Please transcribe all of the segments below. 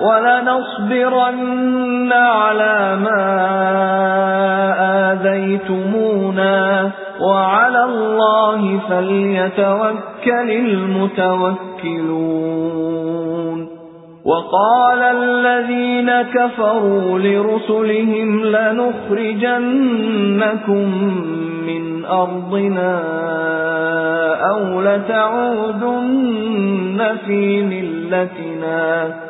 وَلَنَصْبِرَنَّ عَلَى مَا آذَيْتُمُونَا وَعَلَى اللَّهِ فَلْيَتَوَكَّلِ الْمُتَوَكِّلُونَ. وَقَالَ الَّذِينَ كَفَرُوا لِرُسُلِهِمْ لَنُخْرِجَنَّكُمْ مِنْ أَرْضِنَا أَوْ لَتَعُودُنَّ فِي مِلَّتِنَا.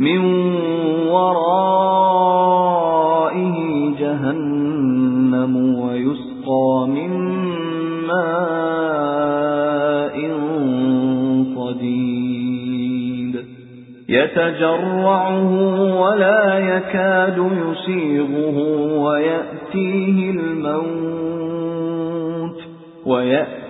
مِنْ وَرَائِهِ جَهَنَّمُ وَيُسْقَى مِنْ مَاءٍ صَدِيدٍ يَتَجَرَّعُهُ وَلَا يَكَادُ يُسِيغُهُ وَيَأْتِيهِ الْمَوْتُ وَيَأْتِيهِ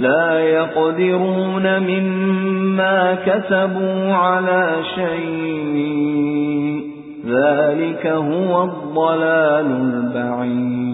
لا يقدرون مما كسبوا على شيء. ذلك هو الضلال البعيد.